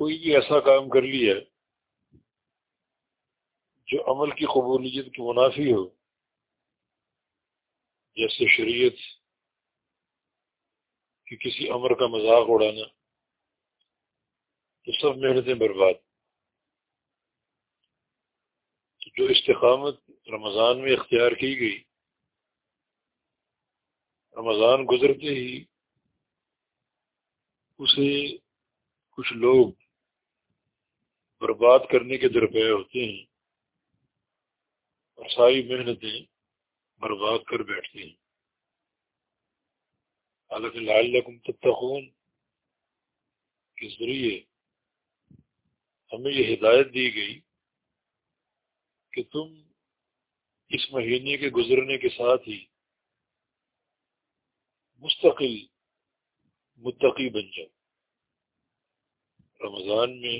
کوئی بھی ایسا کام کر لیا جو عمل کی قبولیت کی منافی ہو، جیسے شریعت کہ کسی امر کا مذاق اڑانا، تو سب محنتیں برباد۔ جو استقامت رمضان میں اختیار کی گئی، رمضان گزرتے ہی اسے کچھ لوگ برباد کرنے کے درپے ہوتے ہیں اور ساری محنتیں برباد کر بیٹھتے ہیں۔ حالانکہ لعلکم تتقون کے ذریعے ہمیں یہ ہدایت دی گئی کہ تم اس مہینے کے گزرنے کے ساتھ ہی مستقل متقی بن جاؤ۔ رمضان میں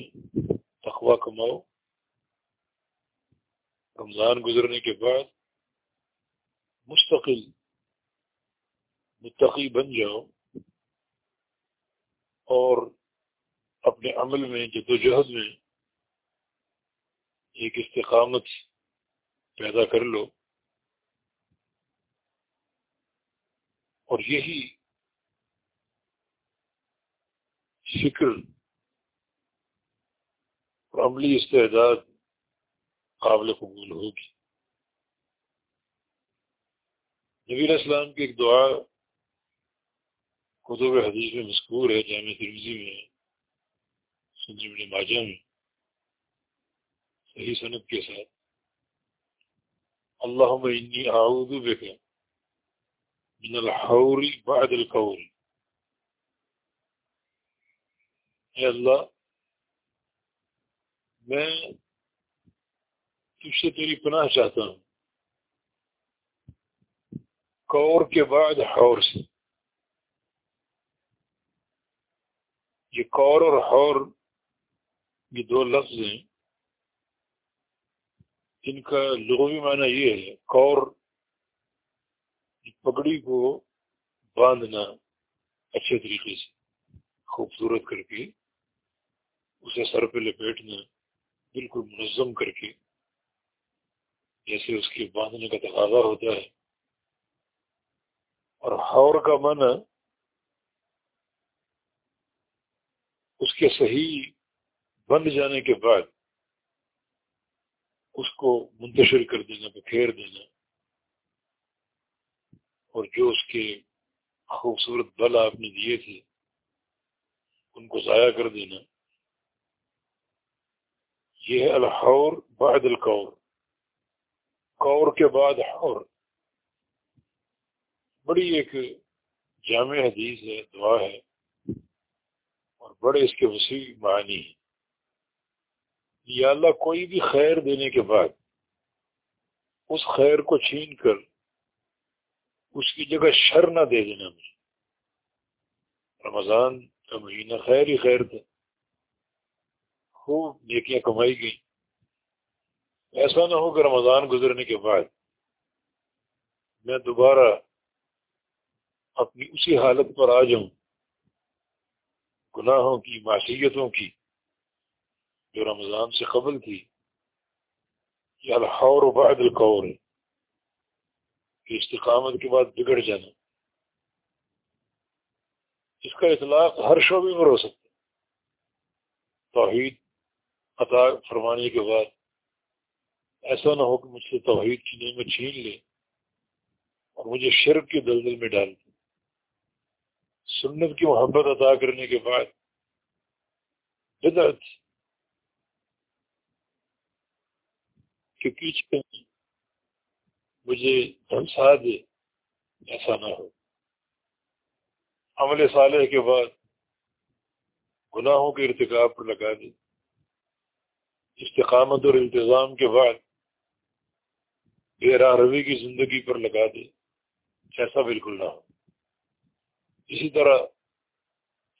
تقوی کماؤ۔ رمضان گزرنے کے بعد مستقل متقی بن جاؤ اور اپنے عمل میں جد و جہد میں ایک استقامت پیدا کر لو۔ اور یہی فکر اور عملی استعداد قابل قبول ہوگی۔ نبی اسلام کی ایک دعا کتب حدیث میں مذکور ہے، جامع ترمیزی میں سنجی ماجہ میں، صحیح صنعت کے ساتھ۔ اللہ انی اعوذ بک من الحور بعد القور اے اللہ میں تجھ سے تیری پناہ چاہتا ہوں۔ کور کے بعد حور سے۔ یہ کور اور حور یہ دو لفظ ہیں۔ ان کا لغوی معنی یہ ہے، کور پگڑی کو باندھنا اچھے طریقے سے، خوبصورت کر کے، اسے سر پہ لپیٹنا۔ بالکل منظم کر کے جیسے اس کے باندھنے کا تقاضا ہوتا ہے۔ اور ہور کا من اس کے صحیح بند جانے کے بعد اس کو منتشر کر دینا، بکھیر دینا۔ اور جو اس کے خوبصورت بل آپ نے دیے تھے، ان کو ضائع کر دینا۔ یہ ہے الحور بعد القور۔ کور کے بعد حور۔ بڑی ایک جامع حدیث ہے، دعا ہے، اور بڑے اس کے وسیع معنی ہیں۔ یا اللہ، کوئی بھی خیر دینے کے بعد اس خیر کو چھین کر اس کی جگہ شر نہ دے دینا۔ مجھے رمضان کا مہینہ خیر ہی خیر تھا۔ خوب نیکیاں کمائی گئیں۔ ایسا نہ ہو کہ رمضان گزرنے کے بعد میں دوبارہ اپنی اسی حالت پر آ جاؤں، گناہوں کی، معصیتوں کی جو رمضان سے قبل تھی۔ یہ الحور بعد القور ہے کہ استقامت کے بعد بگڑ جانا۔ اس کا اطلاق ہر شعبے پر ہو سکتا ہے۔ توحید عطا فرمانے کے بعد ایسا نہ ہو کہ مجھ سے توحید کی نعمت چھین لے اور مجھے شرک کی دلدل میں ڈال دے۔ سنت کی محبت عطا کرنے کے بعد بدعت کے پیچھے مجھے دھنسا دے، ایسا نہ ہو۔ عمل صالح کے بعد گناہوں کے ارتکاب پر لگا دے۔ استقامت اور انتظام کے بعد بے راہ روی کی زندگی پر لگا دے ایسا بالکل نہ ہو۔ اسی طرح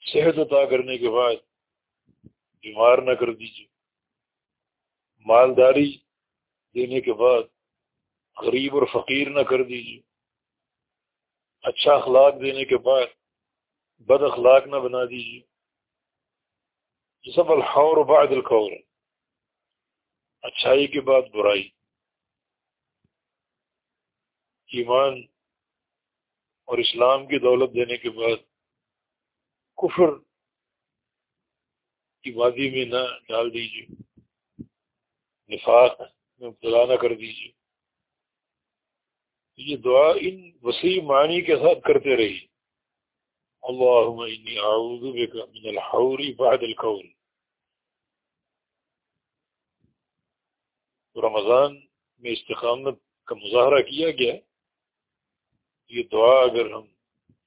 صحت عطا کرنے کے بعد بیمار نہ کر دیجیے مالداری دینے کے بعد غریب اور فقیر نہ کر دیجیے اچھا اخلاق دینے کے بعد بد اخلاق نہ بنا دیجیے یہ سب الحور بعد الخور اچھائی کے بعد برائی۔ ایمان اور اسلام کی دولت دینے کے بعد کفر کی وادی میں نہ ڈال دیجیے نفاق میں مبتلا نہ کر دیجیے یہ دعا ان وسیع معنی کے ساتھ کرتے رہی اللہم انی اعوذ بکا من الحوری بعد القول۔ رمضان میں استقامت کا مظاہرہ کیا گیا یہ دعا اگر ہم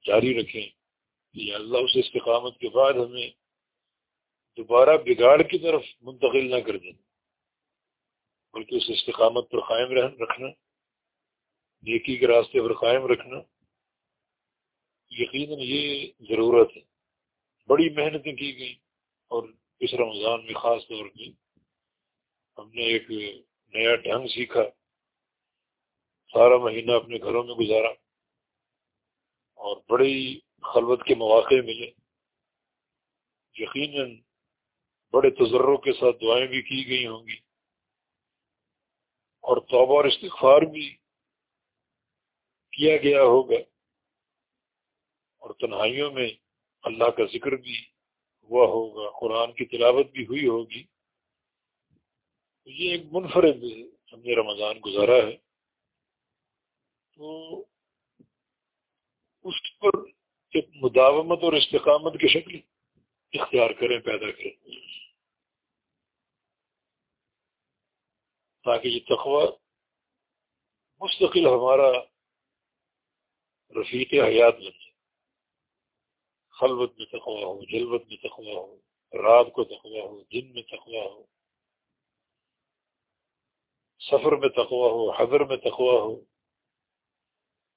جاری رکھیں یا اللہ اس استقامت کے بعد ہمیں دوبارہ بگاڑ کی طرف منتقل نہ کر دیں، بلکہ اس استقامت پر قائم رکھنا، نیکی کے راستے پر قائم رکھنا، یقیناً یہ ضرورت ہے۔ بڑی محنتیں کی گئیں اور اس رمضان میں خاص طور پہ ہم نے ایک نیا ڈھنگ سیکھا۔ سارا مہینہ اپنے گھروں میں گزارا اور بڑی خلوت کے مواقع ملے۔ یقیناً بڑے تجروں کے ساتھ دعائیں بھی کی گئی ہوں گی۔ اور توبہ اور استغفار بھی کیا گیا ہوگا۔ اور تنہائیوں میں اللہ کا ذکر بھی ہوا ہوگا، قرآن کی تلاوت بھی ہوئی ہوگی۔ یہ ایک منفرد ہم نے رمضان گزارا ہے۔ تو اس پر ایک مداومت اور استقامت کی شکل اختیار کریں، پیدا کریں۔ تاکہ یہ تقوی مستقل ہمارا رفیق حیات بن جائے۔ خلوت میں تقوی ہو، جلوت میں تقوی ہو، رات کو تقوی ہو، دن میں تقوی ہو۔ سفر میں تقوی ہو حضر میں تقوی ہو،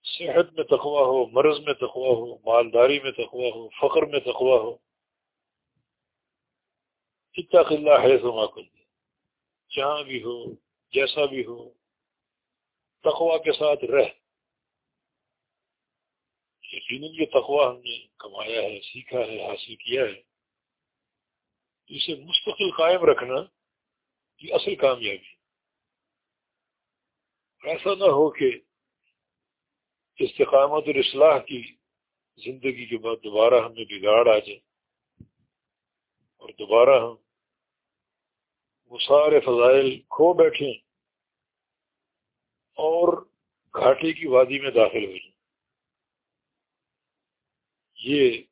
صحت میں تقوی ہو، مرض میں تقوی ہو، مالداری میں تقوی ہو فخر میں تقوی ہو۔ اتق اللہ ہے سما کل۔ جہاں بھی ہو، جیسا بھی ہو تقوا کے ساتھ رہ۔ یقیناً یہ تقوا ہم نے کمایا ہے، سیکھا ہے، حاصل کیا ہے۔ اسے مستقل قائم رکھنا یہ اصل کامیابی ہے۔ ایسا نہ ہو کہ استقامت اور اصلاح کی زندگی کے بعد دوبارہ ہمیں بگاڑ آ جائے اور دوبارہ ہم وہ سارے فضائل کھو بیٹھیں اور گھاٹی کی وادی میں داخل ہو جائیں۔ یہ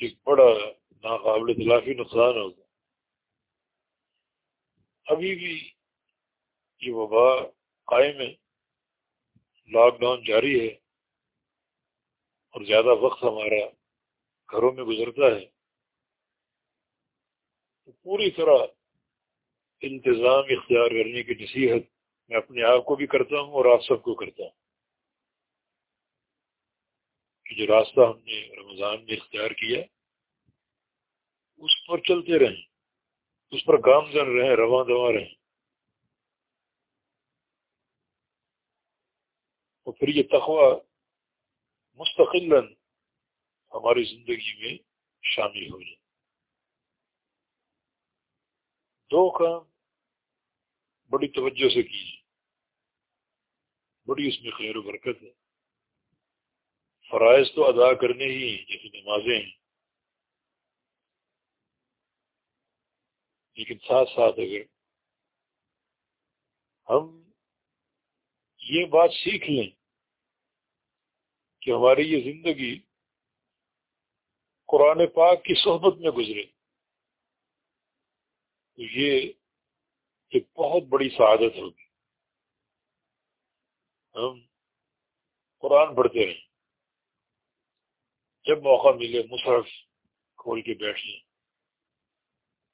ایک بڑا ناقابل تلافی نقصان ہوگا۔ ابھی بھی یہ وبا قائم ہے لاک ڈاؤن جاری ہے اور زیادہ وقت ہمارا گھروں میں گزرتا ہے، تو پوری طرح انتظام اختیار کرنے کی نصیحت میں اپنے آپ کو بھی کرتا ہوں اور آپ سب کو کرتا ہوں۔ کہ جو راستہ ہم نے رمضان میں اختیار کیا، اس پر چلتے رہیں، اس پر گامزن رہیں، رواں دواں رہیں۔ اور پھر یہ تخوہ مستقل ہماری زندگی میں شامل ہو جائے دو کام بڑی توجہ سے کیجیے۔ بڑی اس میں خیر و برکت ہے۔ فرائض تو ادا کرنے ہی ہیں، جیسے نمازیں ہیں۔ لیکن ساتھ ساتھ اگر ہم یہ بات سیکھ لیں کہ ہماری یہ زندگی قرآن پاک کی صحبت میں گزرے۔ تو یہ ایک بہت بڑی سعادت ہوگی۔ ہم قرآن پڑھتے رہیں۔ جب موقع ملے مصحف کھول کے بیٹھ لیں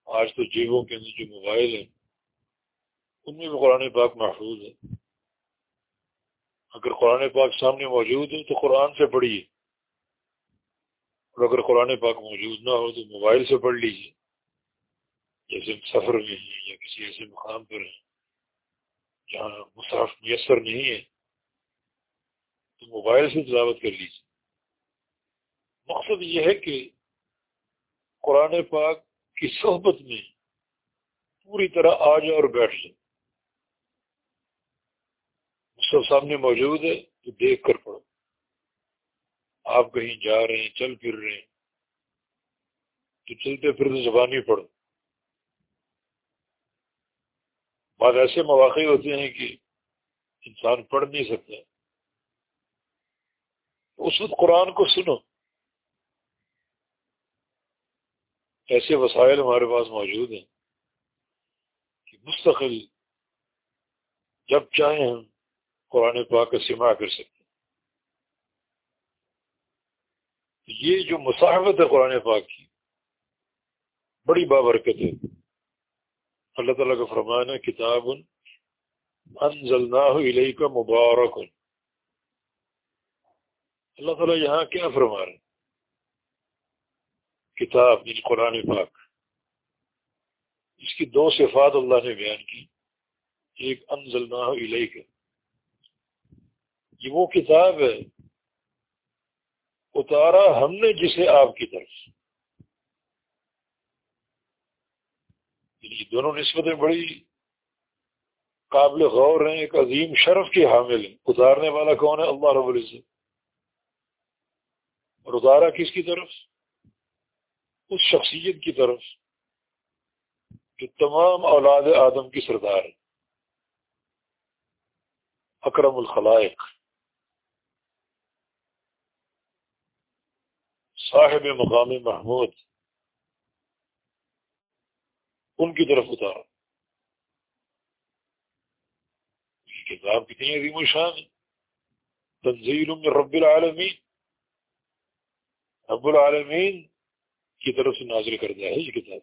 آج تو جیبوں کے اندر جو موبائل ہیں، ان میں بھی قرآن پاک محفوظ ہے۔ اگر قرآن پاک سامنے موجود ہے تو قرآن سے پڑھیے۔ اور اگر قرآن پاک موجود نہ ہو تو موبائل سے پڑھ لیجیے جیسے سفر میں ہیں یا کسی ایسے مقام پر ہیں جہاں مصحف میسر نہیں ہے، تو موبائل سے تلاوت کر لیجیے مقصد یہ ہے کہ قرآن پاک کی صحبت میں پوری طرح آ جائے اور بیٹھ جائے۔ سب سامنے موجود ہے، تو دیکھ کر پڑھو۔ آپ کہیں جا رہے ہیں، چل پھر رہے ہیں۔ تو چلتے پھرتے زبانی پڑھو۔ بعض ایسے مواقع ہوتے ہیں کہ انسان پڑھ نہیں سکتا۔ اس وقت قرآن کو سنو۔ ایسے وسائل ہمارے پاس موجود ہیں کہ مستقل جب چاہیں ہم قرآن پاک کا سما کر سکتے یہ جو مصاحبت ہے قرآن پاک کی، بڑی بابرکت ہے۔ اللہ تعالیٰ کا فرمان ہے کتاب انزلناہ کا مبارک۔ اللہ تعالیٰ یہاں کیا فرما رہے کتاب یعنی قرآن پاک۔ اس کی دو صفات اللہ نے بیان کی، ایک انزلناہ کا یہ وہ کتاب ہے، اتارا ہم نے جسے آپ کی طرف یعنی دونوں نسبتیں بڑی قابل غور ہیں، ایک عظیم شرف کے حامل ہیں۔ اتارنے والا کون ہے؟ اللہ رب العزت۔ اور اتارا کس کی طرف اس شخصیت کی طرف جو تمام اولاد آدم کی سردار ہے۔ اکرم الخلائق۔ صاحب مقام محمود۔ ان کی طرف اتارا۔ یہ کتاب کتنی عظیم و شان ہے۔ تنزیل من رب العالمین۔ رب العالمین کی طرف سے نازل کر دیا ہے یہ کتاب۔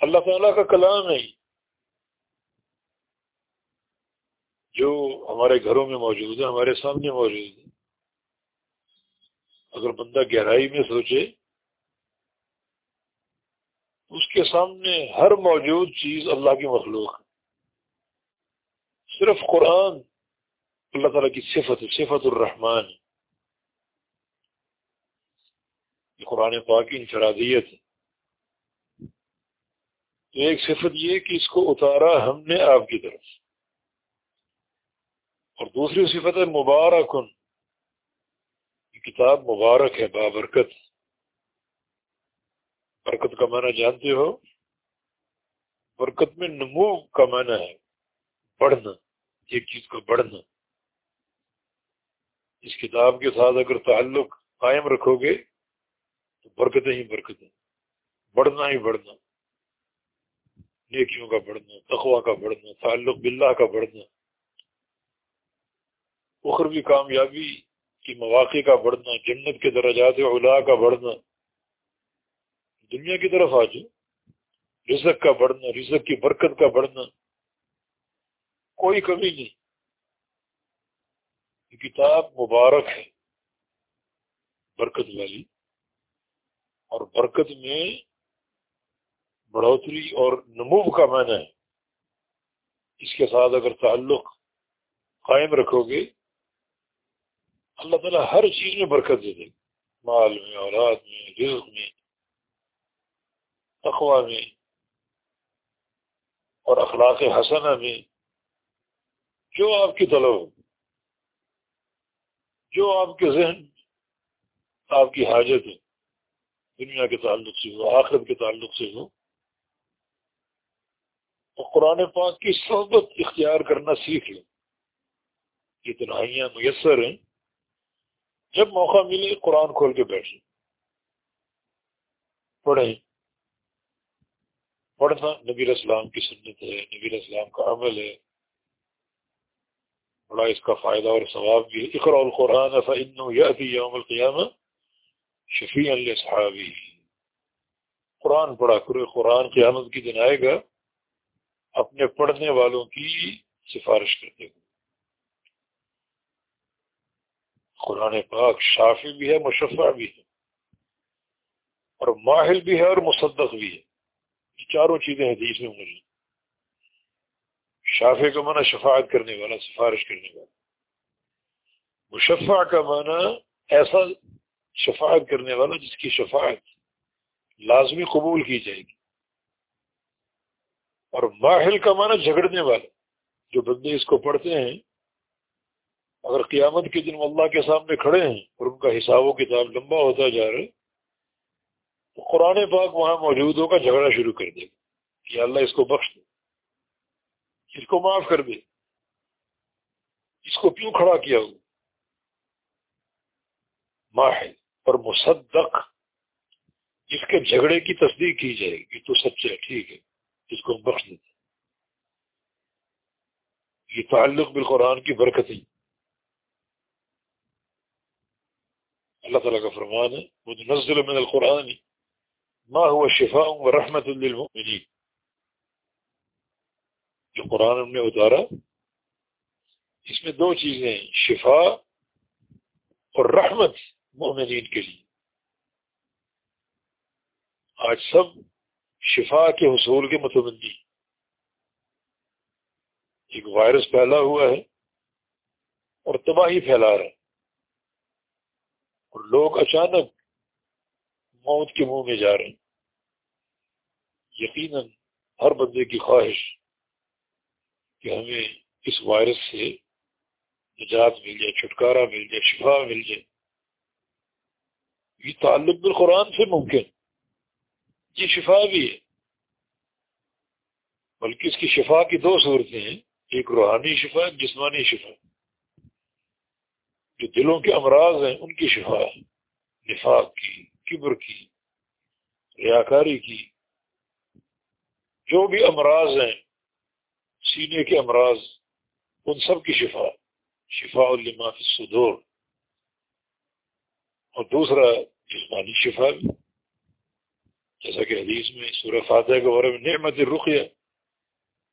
اللہ تعالیٰ کا کلام ہے۔ جو ہمارے گھروں میں موجود ہے، ہمارے سامنے موجود ہے۔ اگر بندہ گہرائی میں سوچے، اس کے سامنے ہر موجود چیز اللہ کی مخلوق ہے۔ صرف قرآن اللہ تعالیٰ کی صفت صفت الرحمان یہ قرآن پاک کی انفرادیت ہے۔ تو ایک صفت یہ کہ اس کو اتارا ہم نے آپ کی طرف۔ اور دوسری صفت ہے مبارکن۔ یہ کتاب مبارک ہے بابرکت برکت۔ کا معنی جانتے ہو؟ برکت میں نمو کا معنی ہے بڑھنا، ایک چیز کا بڑھنا۔ اس کتاب کے ساتھ اگر تعلق قائم رکھو گے، تو برکتیں ہی برکتیں بڑھنا ہی بڑھنا۔ نیکیوں کا بڑھنا تخوا کا بڑھنا، تعلق باللہ کا بڑھنا۔ اخروی کامیابی کی مواقع کا بڑھنا، جنت کے درجات اولا کا بڑھنا، دنیا کی طرف آ جائے رزق کا بڑھنا، رزق کی برکت کا بڑھنا، کوئی کمی نہیں۔ یہ کتاب مبارک ہے، برکت والی، اور برکت میں بڑھوتری اور نمو کا معنی ہے۔ اس کے ساتھ اگر تعلق قائم رکھو گے اللہ تعالیٰ ہر چیز میں برکت دے دے۔ مال میں، اولاد میں، رزق میں تقوا میں، اور اخلاق حسنہ میں۔ جو آپ کی طلب جو آپ کے ذہن آپ کی حاجت ہے دنیا کے تعلق سے ہو، آخرت کے تعلق سے ہو، تو قرآن پاک کی صحبت اختیار کرنا سیکھ لیں۔ یہ تنہائیاں میسر ہیں۔ جب موقع ملے قرآن کھول کے بیٹھے پڑھیں پڑھنا نبی اسلام کی سنت ہے، نبی اسلام کا عمل ہے۔ بڑا اس کا فائدہ اور ثواب بھی ہے۔ اقرا القرآن فن یوم القیامہ شفیع صحابی قرآن پڑھا کرے قرآن قیامت کی دن آئے گا۔ اپنے پڑھنے والوں کی سفارش کرتے ہوئے۔ قرآن پاک شافی بھی ہے، مشفع بھی ہے، اور ماہل بھی ہے اور مصدق بھی ہے۔ یہ چاروں چیزیں حدیث میں مجھے شافی کا معنی شفاعت کرنے والا، سفارش کرنے والا۔ مشفع کا معنی ایسا شفاعت کرنے والا جس کی شفاعت لازمی قبول کی جائے گی۔ اور ماحل کا معنی جھگڑنے والا، جو بندے اس کو پڑھتے ہیں اگر قیامت کے دن وہ اللہ کے سامنے کھڑے ہیں اور ان کا حساب و کتاب لمبا ہوتا جا رہا ہے، تو قرآن پاک وہاں موجود ہوگا جھگڑا شروع کر دے گا کہ اللہ اس کو بخش دے، اس کو معاف کر دے، اس کو کیوں کھڑا کیا ہو؟ ماحل اور مصدق، جس کے جھگڑے کی تصدیق کی جائے گی تو سچا ٹھیک ہے، اس کو بخش دیتے یہ تعلق بالقرآن کی برکت ہی اللہ تعالیٰ کا فرمان ہے وہ نزل من القرآن، ما هو شفاء و رحمت للمؤمنین جو قرآن ہم نے اتارا، اس میں دو چیزیں ہیں شفا اور رحمت مومنین کے لیے. آج سب شفا کے حصول کے متبندی ایک وائرس پھیلا ہوا ہے اور تباہی پھیلا رہا ہے. اور لوگ اچانک موت کے منہ میں جا رہے ہیں۔ یقیناً ہر بندے کی خواہش کہ ہمیں اس وائرس سے نجات مل جائے، چھٹکارا مل جائے، شفا مل جائے۔ یہ تعلق بالقرآن سے ممکن۔ یہ شفا بھی ہے۔ بلکہ اس کی شفا کی دو صورتیں ہیں۔ ایک روحانی شفا، ایک جسمانی شفا۔ جو دلوں کے امراض ہیں، ان کی شفا، نفاق کی، کبر کی، ریاکاری کی، جو بھی امراض ہیں، سینے کے امراض، ان سب کی شفا شفا الما فی الصدور۔ اور دوسرا جسمانی شفا بھی، جیسا کہ حدیث میں سورہ فاتح کے بارے میں، نعمت رقیہ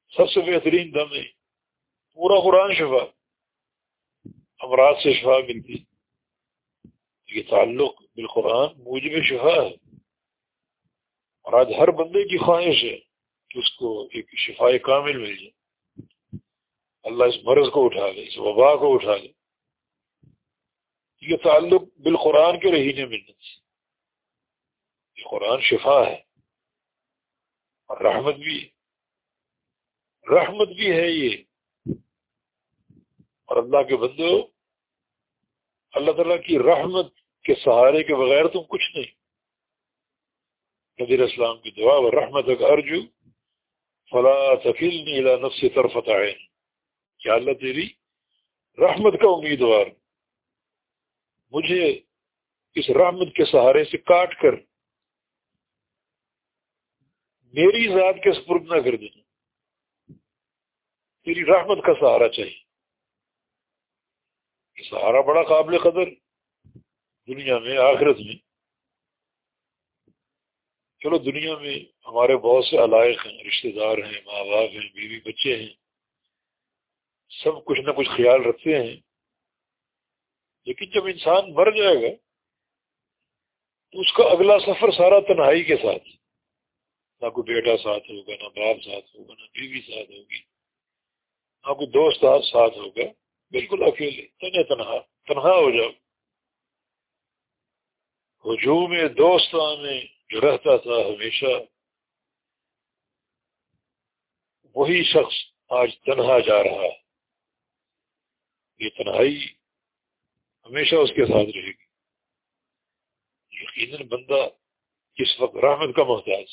سب سے بہترین دم ہے، پورا قرآن شفا۔ امراض سے شفا ملتی یہ تعلق بالقرآن موجب شفا ہے۔ اور آج ہر بندے کی خواہش ہے کہ اس کو ایک شفا کامل مل جائے۔ اللہ اس مرض کو اٹھا لے، اس وبا کو اٹھا لے۔ یہ تعلق بالقرآن کے رہینے منت سے یہ قرآن شفا ہے۔ اور رحمت بھی رحمت بھی ہے یہ۔ اور اللہ کے بندو، اللہ تعالیٰ کی رحمت کے سہارے کے بغیر تم کچھ نہیں۔ نبیر اسلام کی دعا و رحمت ارجو، فلا تفیل نفس طرفت آئے کیا اللہ تیری رحمت کا امیدوار۔ مجھے اس رحمت کے سہارے سے کاٹ کر، میری ذات کے سپرد نہ کر دینا۔ تیری رحمت کا سہارا چاہیے۔ سہارا بڑا قابل قدر دنیا میں، آخرت میں۔ چلو دنیا میں ہمارے بہت سے علائق ہیں، رشتہ دار ہیں، ماں باپ ہیں، بیوی بچے ہیں، سب کچھ نہ کچھ خیال رکھتے ہیں۔ لیکن جب انسان مر جائے گا، تو اس کا اگلا سفر سارا تنہائی کے ساتھ، نہ کوئی بیٹا ساتھ ہوگا، نہ باپ ساتھ ہوگا، نہ بیوی ساتھ ہوگی، نہ کوئی دوست ساتھ ہوگا۔ بالکل اکیلے تنہا تنہا تنہا ہو جاؤ۔ ہجوم دوستان میں جو رہتا تھا ہمیشہ، وہی شخص آج تنہا جا رہا ہے۔ یہ تنہائی ہمیشہ اس کے ساتھ رہے گی۔ یقیناً بندہ اس وقت رحمت کا محتاج۔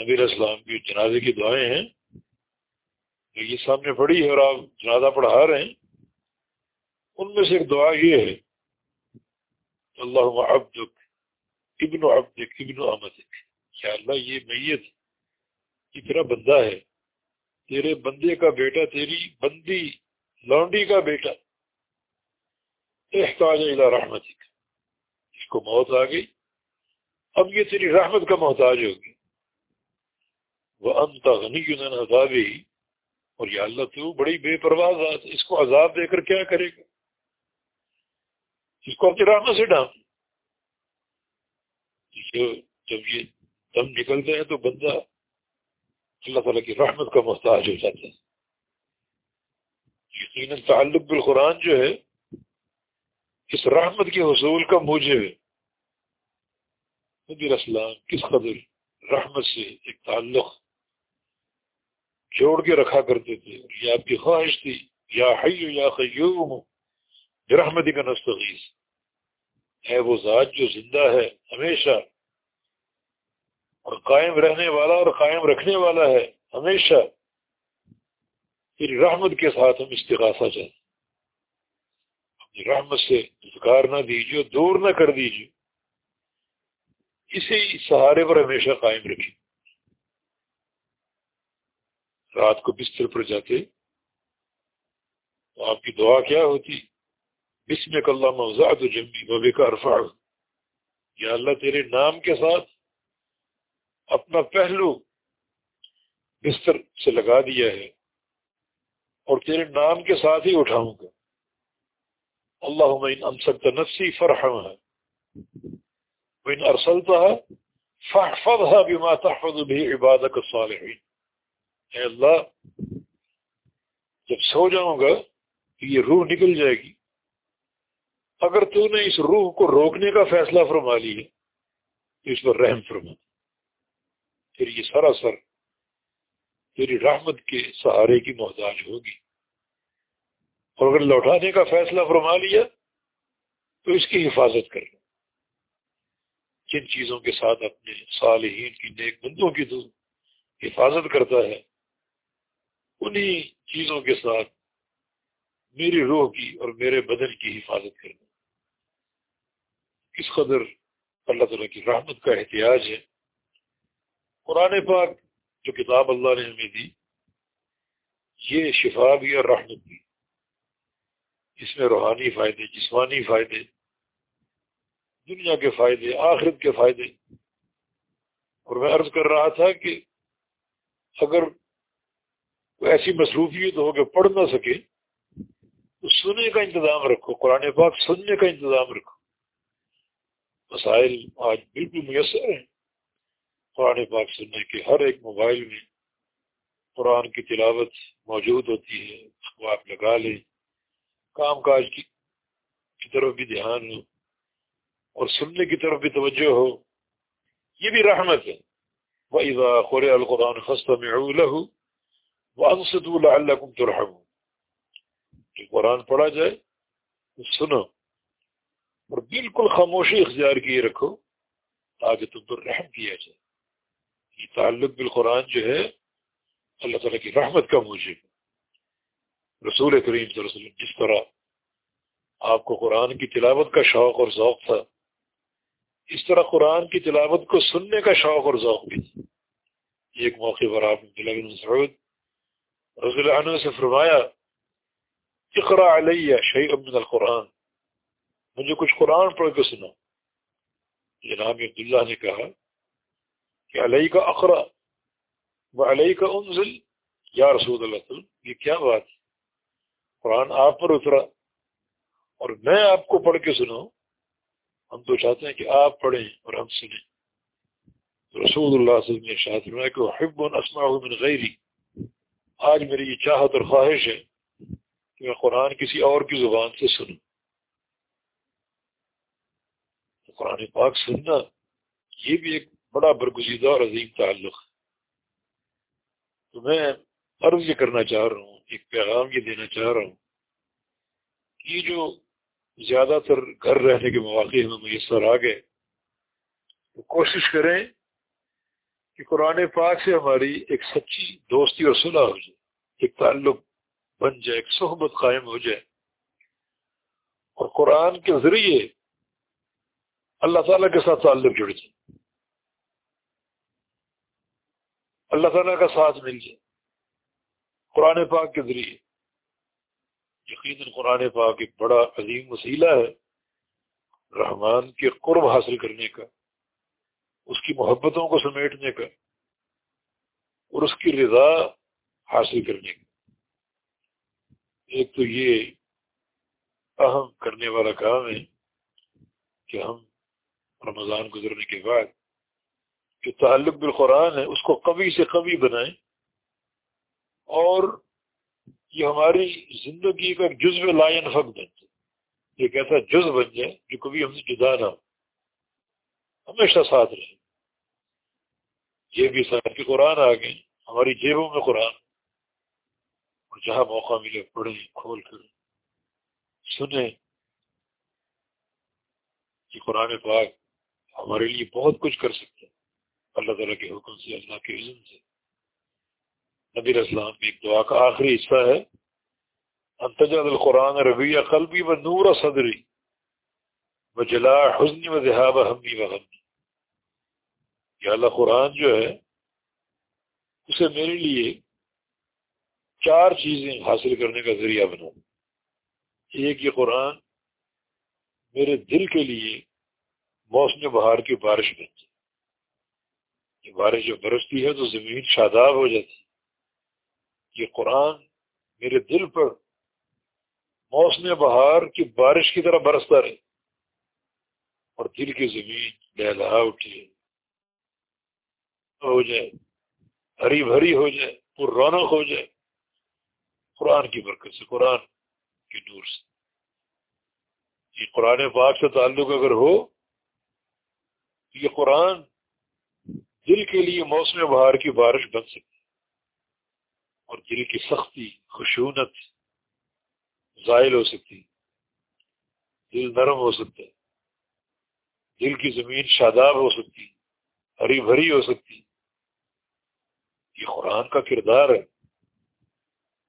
نبیر اسلام کی جنازے کی دعائیں ہیں۔ یہ سامنے پڑھی ہے اور آپ جنازہ پڑھا رہے ہیں، ان میں سے ایک دعا یہ ہے اللہ عبدک، ابن عبدک، ابن احمد کیا اللہ یہ میت کی طرح بندہ ہے، تیرے بندے کا بیٹا، تیری بندی، لونڈی کا بیٹا، احتاج الى رحمتک، اس کو موت آ گئی، اب یہ تیری رحمت کا محتاج ہوگی۔ وہ انت غنی عذابی اور یا اللہ تو بڑی بے پرواز اس کو عذاب دے کر کیا کرے گا؟ اس کو اپنی رحمت سے ڈال جب یہ دم نکلتے ہیں تو بندہ اللہ تعالیٰ کی رحمت کا محتاج ہو جاتا ہے۔ یقیناً تعلق بالقرآن جو ہے، اس رحمت کے حصول کا موجب ہے۔ نبی اسلام، کس قدر رحمت سے ایک تعلق جوڑ کے رکھا کرتے تھے یہ آپ کی خواہش تھی، یا حیو یا قیوم رحمتی کا نستغیث۔ ہے وہ ذات جو زندہ ہے، ہمیشہ اور قائم رہنے والا اور قائم رکھنے والا ہے، ہمیشہ پھر رحمت کے ساتھ ہم استغاثہ چاہتے اپنی رحمت سے انتظار نہ دیجیے دور نہ کر دیجیے۔ اسی سہارے پر ہمیشہ قائم رکھیں رات کو بستر پر جاتے، تو آپ کی دعا کیا ہوتی؟ بسم اللہ موزاد جمی ببے کا عرفا یا اللہ تیرے نام کے ساتھ اپنا پہلو بستر سے لگا دیا ہے اور تیرے نام کے ساتھ ہی اٹھاؤں گا۔ اللہ انسکت نفسی فرحم ہے وإن أرسلتها فاحفظها بما تحفظ به عبادك الصالحين اے اللہ، جب سو جاؤں گا تو یہ روح نکل جائے گی۔ اگر تو نے اس روح کو روکنے کا فیصلہ فرما لی ہے تو اس پر رحم فرما۔ پھر یہ سراسر تیری رحمت کے سہارے کی محتاج ہوگی۔ اور اگر لوٹانے کا فیصلہ فرما لیا، تو اس کی حفاظت کر۔ جن چیزوں کے ساتھ اپنے صالحین کی نیک بندوں کی تو حفاظت کرتا ہے انہی چیزوں کے ساتھ میری روح کی اور میرے بدن کی حفاظت کرنا۔ کس قدر اللہ تعالیٰ کی رحمت کا احتیاج ہے۔ قرآن پاک جو کتاب اللہ نے ہمیں دی، یہ شفا بھی اور رحمت بھی۔ اس میں روحانی فائدے، جسمانی فائدے، دنیا کے فائدے، آخرت کے فائدے۔ اور میں عرض کر رہا تھا کہ اگر کوئی ایسی مصروفیت ہو کہ پڑھ نہ سکے، تو سننے کا انتظام رکھو، قرآن پاک سننے کا انتظام رکھو۔ مسائل آج بالکل میسر ہیں۔ قرآن پاک سننے کے ہر ایک موبائل میں قرآن کی تلاوت موجود ہوتی ہے اس کو آپ لگا لیں۔ کام کاج کی طرف بھی دھیان ہو اور سننے کی طرف بھی توجہ ہو، یہ بھی رحمت ہے۔ وَإِذَا قُرِئَ الْقُرْآنُ فَاسْتَمِعُوا لَهُ وَأَنصِتُوا لَعَلَّكُمْ تُرْحَمُونَ۔ کہ قرآن پڑھا جائے تو سنو۔ اور بالکل خاموشی اختیار کیے رکھو، تاکہ تم پر رحم کیا جائے۔ یہ تعلق بالقرآن جو ہے، اللہ تعالیٰ کی رحمت کا موجب رسول کریم صلی اللہ علیہ وسلم جس طرح آپ کو قرآن کی تلاوت کا شوق اور ذوق تھا، اس طرح قرآن کی تلاوت کو سننے کا شوق اور ذوق بھی ایک موقع پر آپ نے رضی اللہ عنہ سے فرمایا اقرا علیہ شعیع من القرآن. مجھے کچھ قرآن پڑھ کے سنا جناب عبداللہ نے کہا کہ علیہ کا اقرا و علیہ کا انزل۔ یا رسول اللہ وسلم، یہ کیا بات قرآن آپ پر اترا اور میں آپ کو پڑھ کے سناؤں۔ ہم تو چاہتے ہیں کہ آپ پڑھیں اور ہم سنیں۔ رسول اللہ صلی اللہ علیہ وسلم نے کہ حب اسماء من غیری۔ آج میری یہ چاہت اور خواہش ہے کہ میں قرآن کسی اور کی زبان سے سنوں۔ قرآن پاک سننا یہ بھی ایک بڑا برگزیدہ اور عظیم تعلق ہے۔ تو میں عرض یہ کرنا چاہ رہا ہوں، ایک پیغام یہ دینا چاہ رہا ہوں یہ جو زیادہ تر گھر رہنے کے مواقع ہمیں میسر آ گئے۔ تو کوشش کریں کہ قرآن پاک سے ہماری ایک سچی دوستی اور صلح ہو جائے، ایک تعلق بن جائے، ایک صحبت قائم ہو جائے۔ اور قرآن کے ذریعے اللہ تعالیٰ کے ساتھ تعلق جڑ جائے۔ اللہ تعالیٰ کا ساتھ مل جائے۔ قرآن پاک کے ذریعے۔ یقیناً قرآن پاک ایک بڑا عظیم وسیلہ ہے رحمان کے قرب حاصل کرنے کا۔ اس کی محبتوں کو سمیٹنے کا اور اس کی رضا حاصل کرنے کا۔ ایک تو یہ اہم کرنے والا کام ہے کہ ہم رمضان گزرنے کے بعد جو تعلق بالقرآن ہے اس کو کبھی سے کبھی بنائیں اور یہ ہماری زندگی کا جزو لائن حق بن ایک ایسا جز بن جائے جو کبھی ہم سے جدا نہ ہو۔ ہمیشہ ساتھ رہے۔ یہ بھی ساتھ کے قرآن آ گئے ہماری جیبوں میں قرآن۔ اور جہاں موقع ملے، پڑھیں، کھول کر سنیں۔ کہ قرآن پاک ہمارے لیے بہت کچھ کر سکتے ہیں اللہ تعالیٰ کے حکم سے، اللہ کے علم سے۔ نبی اسلام میں ایک دعا کا آخری حصہ ہے۔ انتجاد القرآن ربیع قلبی و نور صدری و جلا حسنی و ذہاب حمی و غمی کہ اللہ قرآن جو ہے، اسے میرے لیے چار چیزیں حاصل کرنے کا ذریعہ بنا ایک یہ قرآن میرے دل کے لیے موسم بہار کی بارش بن جائے یہ بارش جو برستی ہے تو زمین شاداب ہو جاتی۔ یہ قرآن میرے دل پر موسم بہار کی بارش کی طرح برستا رہے۔ اور دل کی زمین لہلا اٹھے ہو جائے، ہری بھری ہو جائے، پر رونق ہو جائے۔ قرآن کی برکت سے، قرآن کی نور سے۔ یہ قرآن پاک سے تعلق اگر ہو، یہ قرآن دل کے لیے موسم بہار کی بارش بن سکتی اور دل کی سختی، خشونت زائل ہو سکتی۔ دل نرم ہو سکتا۔ ہے دل کی زمین شاداب ہو سکتی۔ ہری بھری ہو سکتی۔ یہ قرآن کا کردار ہے۔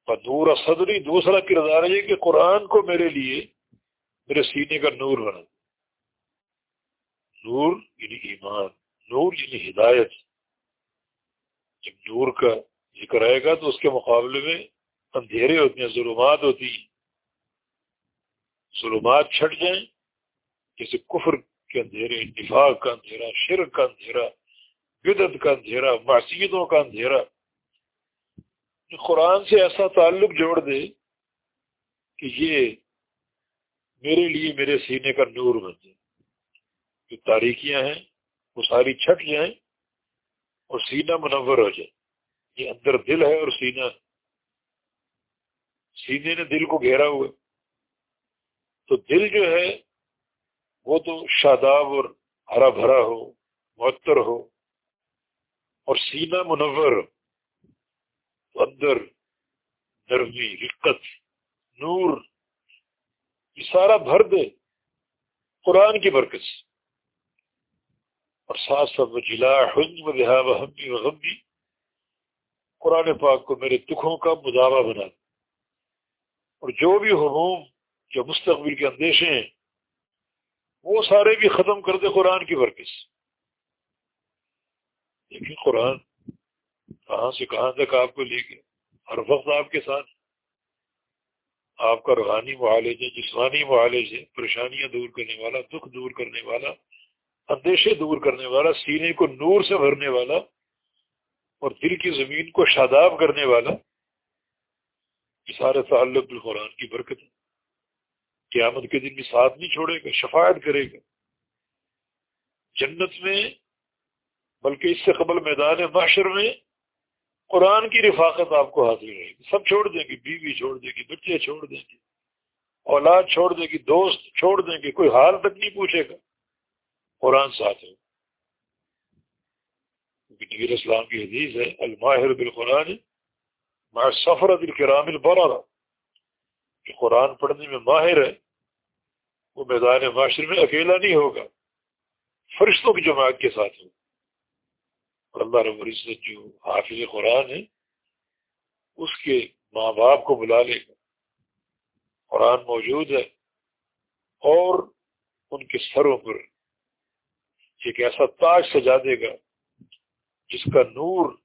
اور صدری، دوسرا کردار ہے کہ قرآن کو میرے لیے میرے سینے کا نور بنا۔ نور یعنی ایمان، نور یعنی ہدایت۔ جب نور کا ذکر آئے گا تو اس کے مقابلے میں اندھیرے ہوتے ہیں، ظلمات ہوتی ہیں۔ ظلمات چھٹ جائیں، جیسے کفر کے اندھیرے نفاق کا اندھیرا، شرک کا اندھیرا۔ بدت کا اندھیرا معصیتوں کا اندھیرا۔ قرآن سے ایسا تعلق جوڑ دے کہ یہ میرے لیے میرے سینے کا نور بن جائے۔ جو تاریخیاں ہیں، وہ ساری چھٹ جائیں اور سینہ منور ہو جائے۔ یہ اندر دل ہے اور سینہ۔ سینے نے دل کو گھیرا ہوا۔ تو دل جو ہے، وہ تو شاداب اور ہرا بھرا ہو، معطر ہو۔ اور سینہ منور تو اندر نرمی، رقت، نور، یہ سارا بھر دے قرآن کی برکت سے۔ اور ساتھ ساتھ وہ جلا حجم لہٰذا ہمی و غمی قرآن پاک کو میرے دکھوں کا مداوع بنا دے۔ اور جو بھی حموم جو مستقبل کے اندیشے ہیں، وہ سارے بھی ختم کر دے قرآن کی برکت لیکن قرآن کہاں سے کہاں تک آپ کو لے گئے ہر وقت آپ کے ساتھ۔ آپ کا روحانی معالج ہے، جسمانی معالج ہے، پریشانیاں دور کرنے والا، دکھ دور کرنے والا، اندیشے دور کرنے والا، سینے کو نور سے بھرنے والا، اور دل کی زمین کو شاداب کرنے والا۔ یہ سارے تعلق بالقرآن کی برکت ہے قیامت کے دن بھی ساتھ نہیں چھوڑے گا، شفاعت کرے گا۔ جنت میں بلکہ اس سے قبل میدان معاشر میں قرآن کی رفاقت آپ کو حاصل رہے گی۔ سب چھوڑ دیں گے، بیوی چھوڑ دیں گی بچے چھوڑ دیں گے، اولاد چھوڑ دیں گی دوست چھوڑ دیں گے، کوئی حال تک نہیں پوچھے گا۔ قرآن ساتھ ہے۔ نبیر اسلام کی حدیث ہے، الماہر بالقرآن ماہ سفر الکرام البرارا کہ قرآن پڑھنے میں ماہر ہے، وہ میدان معاشرے میں اکیلا نہیں ہوگا۔ فرشتوں کی جماعت کے ساتھ ہوگا۔ اور اللہ رب العزت جو حافظ قرآن ہے، اس کے ماں باپ کو بلا لے گا۔ قرآن موجود ہے اور ان کے سروں پر ایک ایسا تاج سجا دے گا جس کا نور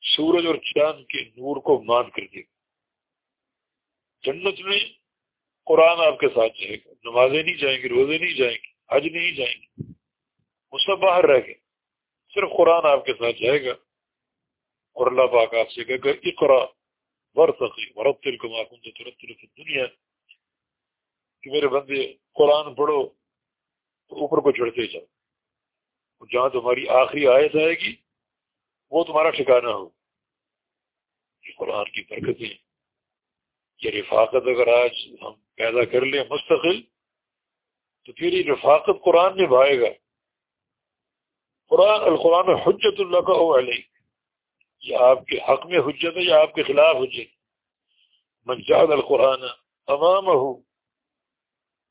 سورج اور چاند کے نور کو مان کر دے گا۔ جنت میں قرآن آپ کے ساتھ جائے گا۔ نمازیں نہیں جائیں گی، روزے نہیں جائیں گے، حج نہیں جائیں گے اس میں باہر رہ گئے۔ صرف قرآن آپ کے ساتھ جائے گا اور اللہ پاک آپ سے کہے گا اقرا ورثی ورتل کو معقوم تو ترت دنیا کہ میرے بندے، قرآن پڑھو تو اوپر کو چڑھتے جاؤ۔ جہاں تمہاری آخری آیت آئے گی، وہ تمہارا ٹھکانا ہو۔ یہ قرآن کی برکتیں۔ یہ رفاقت اگر آج ہم پیدا کر لے مستقل، تو پھر یہ رفاقت قرآن نبھائے گا۔ قرآن القرآن حجت اللہ کا علیہ یہ آپ کے حق میں حجت ہے یا آپ کے خلاف حجت؟ منجاد القرآن تمام ہو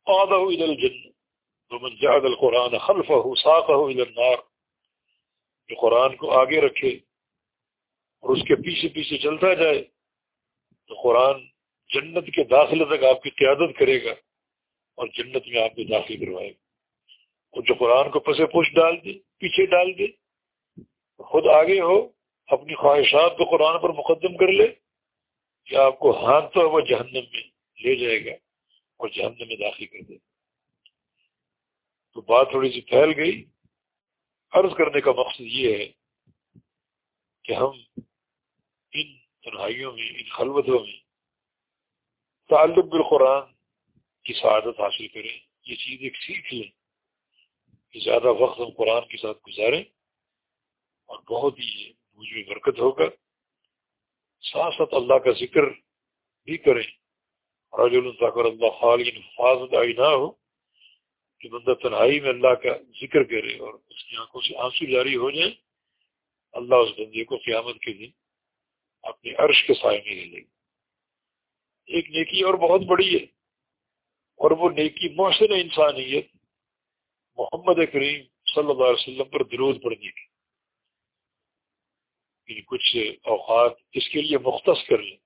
آدھا الجن ومن جعد القرآن خلفہ ساقہ الى النار۔ جو قرآن کو آگے رکھے اور اس کے پیچھے پیچھے چلتا جائے، تو قرآن جنت کے داخلے تک آپ کی قیادت کرے گا اور جنت میں آپ کو داخل کروائے گا۔ اور جو قرآن کو پسے پوش ڈال دے پیچھے ڈال دے، خود آگے ہو، اپنی خواہشات کو قرآن پر مقدم کر لے، کہ آپ کو ہاتھتا ہوا جہنم میں لے جائے گا اور جہنم میں داخل کر دے تو بات تھوڑی سی پھیل گئی۔ عرض کرنے کا مقصد یہ ہے کہ ہم ان تنہائیوں میں، ان خلوتوں میں تعلق بالقرآن کی سعادت حاصل کریں۔ یہ چیز ایک سیکھ لیں۔ کہ زیادہ وقت ہم قرآن کے ساتھ گزاریں اور بہت ہی مجھ میں برکت ہوگا۔ ساتھ ساتھ اللہ کا ذکر بھی کریں۔ رجل اللہ خالین حفاظت آئی نہ ہو کہ بندہ تنہائی میں اللہ کا ذکر کرے اور اس کی آنکھوں سے آنسو جاری ہو جائے اللہ اس بندے کو قیامت کے دن اپنے عرش کے سائے میں لے لے گی ایک نیکی اور بہت بڑی ہے اور وہ نیکی محسن انسانیت محمد کریم صلی اللہ علیہ وسلم پر درود پڑنے کی۔ یعنی کچھ اوقات اس کے لیے مختص کر لیں۔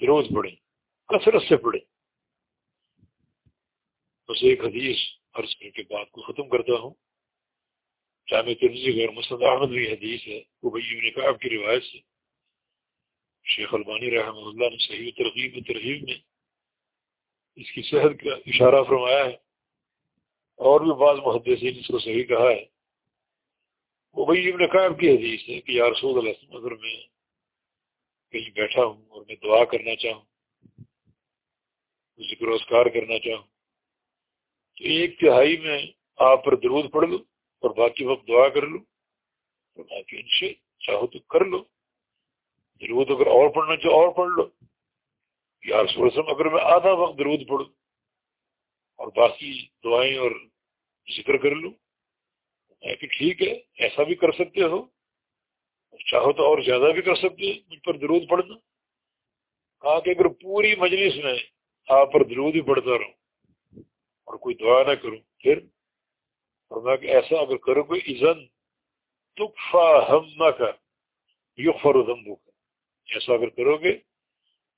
درود پڑھیں، کثرت سے پڑھیں۔ بس ایک حدیث عرض کر کے بات کو ختم کرتا ہوں۔ جامع تنظیم اور مسد احمد بھی حدیث ہے وہ بھائی نے کہا آپ کی روایت سے۔ شیخ البانی رحمہ اللہ نے صحیح ترغیب و ترغیب میں اس کی صحت کا اشارہ فرمایا ہے۔ اور بھی بعض محدثین اس کو صحیح کہا ہے۔ وہ بھائی ابن قائب کی حدیث ہے کہ یار سود اللہ اگر میں کہیں بیٹھا ہوں اور میں دعا کرنا چاہوں، ذکر روزگار کرنا چاہوں، تو ایک تہائی میں آپ پر درود پڑھ لو اور باقی وقت دعا کر لو اور باقی ان سے چاہو تو کر لو۔ درود اگر اور پڑھنا چاہو اور پڑھ لو۔ یار سورسم اگر میں آدھا وقت درود پڑھوں اور باقی دعائیں اور ذکر کر لوں۔ کہ ٹھیک ہے، ایسا بھی کر سکتے ہو۔ چاہو تو اور زیادہ بھی کر سکتے مجھ پر درود پڑھنا۔ کہا کہ اگر پوری مجلس میں آپ پر درود ہی پڑھتا رہوں اور کوئی دعا نہ کروں، پھر فرمایا کہ ایسا اگر کرو گے ایزن تکفا ہم نہ کر یغفر ذنبو کا ایسا اگر کرو گے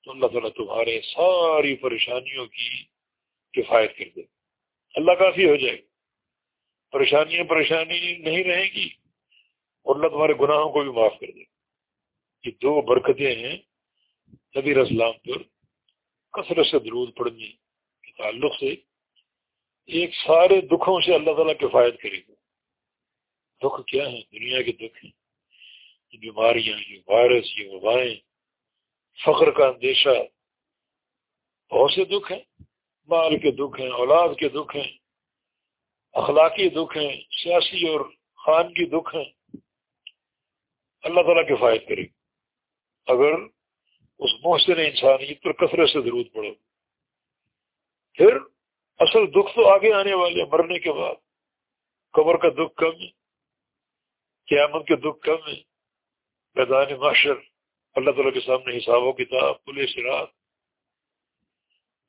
تو اللہ تعالیٰ تمہارے ساری پریشانیوں کی کفایت کر دے اللہ کافی ہو جائے گا پریشانیاں پریشانی نہیں رہیں گی اور اللہ تمہارے گناہوں کو بھی معاف کر دے۔ یہ دو برکتیں ہیں نبی اسلام پر۔ کثرت سے درود پڑھنے کے تعلق سے ایک سارے دکھوں سے اللہ تعالیٰ کفایت کرے گا۔ دکھ کیا ہیں؟ دنیا کے دکھ ہیں۔ یہ بیماریاں، یہ وائرس، یہ وبائیں فخر کا اندیشہ۔ بہت سے دکھ ہیں۔ مال کے دکھ ہیں، اولاد کے دکھ ہیں، اخلاقی دکھ ہیں، سیاسی اور خان کی دکھ ہیں، اللہ تعالیٰ کفایت کرے۔ اگر اس محسن انسانیت پر کثرت سے ضرورت پڑے پھر اصل دکھ تو آگے آنے والے مرنے کے بعد۔ قبر کا دکھ کم ہے، قیامت کے دکھ کم ہے۔ میدان معاشر، اللہ تعالیٰ کے سامنے حساب و کتاب پولیس رات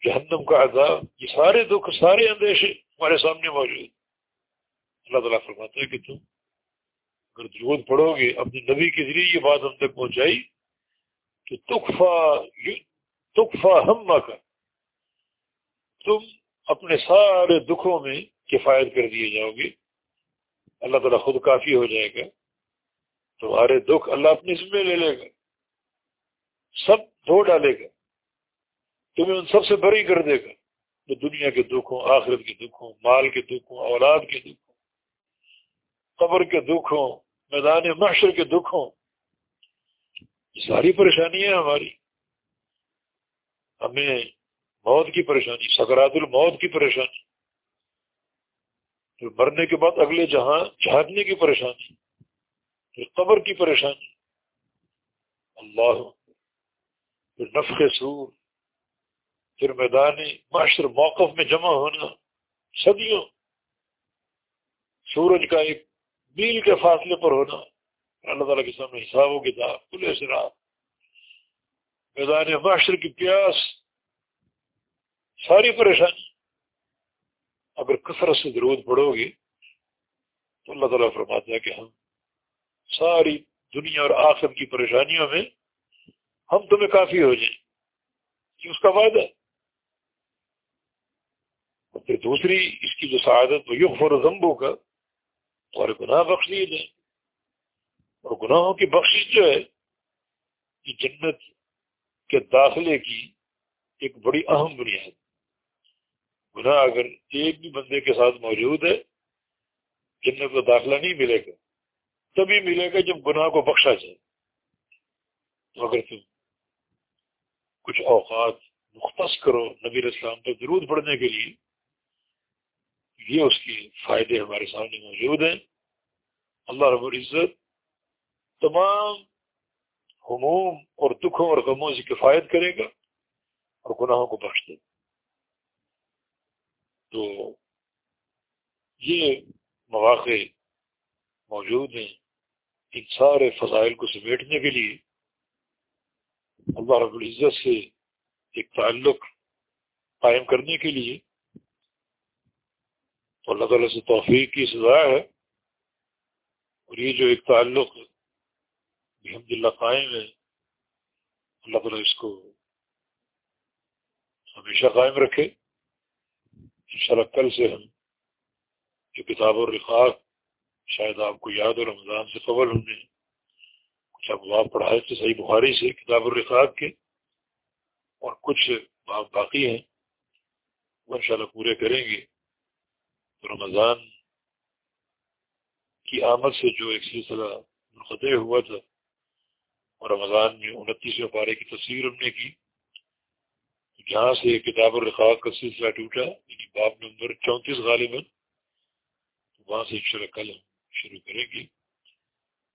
جہنم کا عذاب، یہ سارے دکھ، سارے اندیشے ہمارے سامنے موجود اللہ تعالیٰ فرماتا ہے کہ تم اگر ضرورت پڑو گے، اپنے نبی کے ذریعے یہ بات ہم تک پہنچائی کہ تخفا تخفا ہم کا، تم اپنے سارے دکھوں میں کفایت کر دیے جاؤ گے۔ اللہ تعالیٰ خود کافی ہو جائے گا، تمہارے دکھ اللہ اپنے ذمہ لے لے گا، سب دھو ڈالے گا۔ تمہیں ان سب سے بری کر دے گا تو دنیا کے دکھوں، آخرت کے دکھوں، مال کے دکھوں، اولاد کے دکھوں، قبر کے دکھوں، میدان محشر کے دکھوں، یہ ساری پریشانیاں ہماری۔ ہمیں موت کی پریشانی، سکرات الموت کی پریشانی۔ پھر مرنے کے بعد اگلے جہاں جھاگنے کی پریشانی، پھر قبر کی پریشانی۔ اللہ۔ پھر نفق سور۔ پھر میدان معاشر موقف میں جمع ہونا، صدیوں سورج کا ایک میل کے فاصلے پر ہونا، اللہ تعالیٰ کے سامنے حساب و کتاب کھلے سے رات میدان معاشر کی پیاس، ساری پریشانی۔ اگر کثرت سے ضرورت پڑو گی تو اللہ تعالیٰ فرماتا ہے کہ ہم ساری دنیا اور آخر کی پریشانیوں میں ہم تمہیں کافی ہو جائیں۔ یہ اس کا وعدہ ہے۔ پھر دوسری اس کی جو سعادت وہ یغفر و ضمبوں کا، اور گناہ بخش دیے جائیں اور گناہوں کی بخش جو ہے، یہ جنت کے داخلے کی ایک بڑی اہم بنیاد۔ گناہ اگر ایک بھی بندے کے ساتھ موجود ہے، جنت کا داخلہ نہیں ملے گا، تبھی ملے گا جب گناہ کو بخشا جائے۔ تو اگر تم کچھ اوقات مختص کرو نبی اسلام پر ضرور پڑھنے کے لیے یہ اس کے فائدے ہمارے سامنے موجود ہیں اللہ رب العزت تمام حموم اور دکھوں اور غموں سے کفایت کرے گا اور گناہوں کو بخش دے گا تو یہ مواقع موجود ہیں ان سارے فضائل کو سمیٹنے کے لیے اللہ رب العزت سے ایک تعلق قائم کرنے کے لیے تو اللہ تعالیٰ سے توفیق کی سزا ہے۔ اور یہ جو ایک تعلق الحمد للہ قائم ہے، اللہ تعالیٰ اس کو ہمیشہ قائم رکھے۔ انشاءاللہ کل سے ہم جو کتاب اور رخاق شاید آپ کو یاد اور رمضان سے قبل ہم نے کچھ ابواب پڑھائے تھے، صحیح بخاری سے کتاب الرقاق کے۔ اور کچھ باب باقی ہیں، وہ انشاءاللہ پورے کریں گے۔ رمضان کی آمد سے جو ایک سلسلہ منقطع ہوا تھا، اور رمضان میں انتیسویں پارے کی تصویر ہم نے کی جہاں سے کتاب الرقاق کا سلسلہ ٹوٹا یعنی باب نمبر چونتیس غالباً وہاں سے انشاءاللہ کل ہم شروع کریں گے۔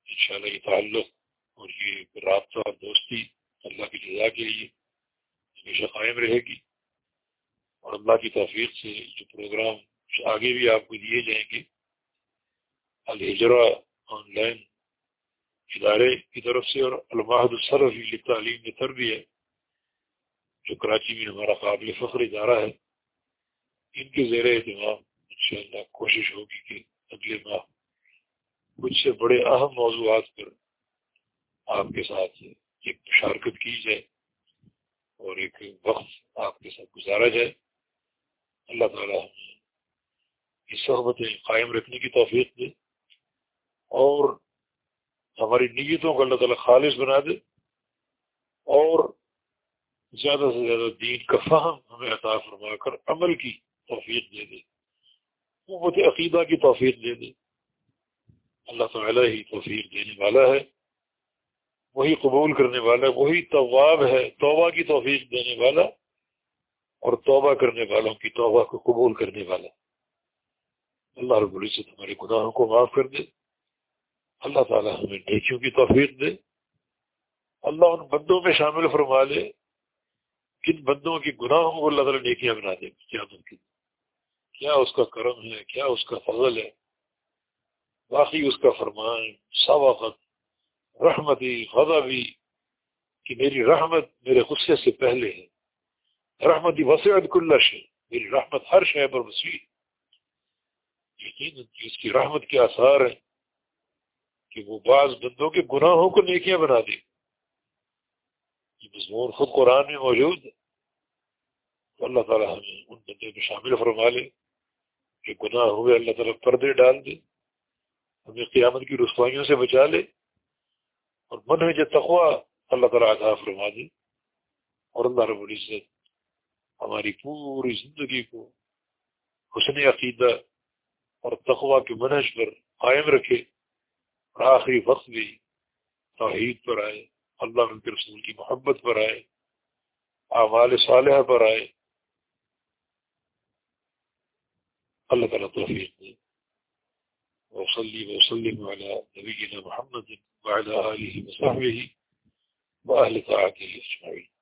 انشاءاللہ یہ تعلق اور یہ رابطہ اور دوستی اللہ کی جزا کے لیے ہمیشہ قائم رہے گی۔ اور اللہ کی توفیق سے جو پروگرام آگے بھی آپ کو دیے جائیں گے۔ الحجرا آن لائن ادارے کی طرف سے اور الماحد الصرف تعلیم میں تربیت جو کراچی میں ہمارا قابل فخر ادارہ ہے۔ ان کے زیر اہتمام انشاءاللہ کوشش ہوگی کہ اگلے ماہ کچھ سے بڑے اہم موضوعات پر آپ کے ساتھ ایک مشارکت کی جائے اور ایک وقت آپ کے ساتھ گزارا جائے۔ اللہ تعالیٰ ہمیں یہ صحبتیں قائم رکھنے کی توفیق دے اور ہماری نیتوں کو اللہ تعالیٰ خالص بنا دے اور زیادہ سے زیادہ دین کا فہم ہمیں عطا فرما کر عمل کی توفیق دے دے، قوت عقیدہ کی توفیق دے دے۔ اللہ تعالیٰ ہی توفیق دینے والا ہے، وہی قبول کرنے والا، وہی طواب ہے، توبہ کی توفیق دینے والا اور توبہ کرنے والوں کی توبہ کو قبول کرنے والا۔ اللہ رب العزت ہمارے گناہوں کو معاف کر دے۔ اللہ تعالیٰ ہمیں نیکیوں کی توفیق دے۔ اللہ ان بندوں میں شامل فرما لے۔ کن بندوں کی گناہوں کو اللہ تعالیٰ نیکیاں بنا دیں کیا ممکن کیا اس کا کرم ہے؟ کیا اس کا فضل ہے؟ باقی اس کا فرمان سواقت رحمتی خدا بھی کہ میری رحمت میرے غصے سے پہلے ہے۔ رحمتی وسیعت کلش ہے میری رحمت ہر شے پر وسیع۔ یقین اس کی رحمت کے آثار ہیں کہ وہ بعض بندوں کے گناہوں کو نیکیاں بنا دے۔ یہ مضمون خود قرآن میں موجود ہے۔ تو اللہ تعالیٰ ہمیں ان بندے میں شامل فرما لے کہ گناہ ہوئے اللہ تعالیٰ پردے ڈال دے۔ ہمیں قیامت کی رسوائیوں سے بچا لے اور من جو تقوا اللہ تعالیٰ عطا فرما دے۔ اور اللہ رب العزت ہماری پوری زندگی کو حسن عقیدہ اور تقوا کے منحص پر قائم رکھے اور آخری وقت بھی توحید پر آئے، اللہ کے رسول کی محبت پر آئے، اعمال صالحہ پر آئے۔ اللہ تعالیٰ توفیق دے۔ وصلی وسلم على نبینا محمد وعلى آلہ وصحبہ وآل طاعته اجمعین۔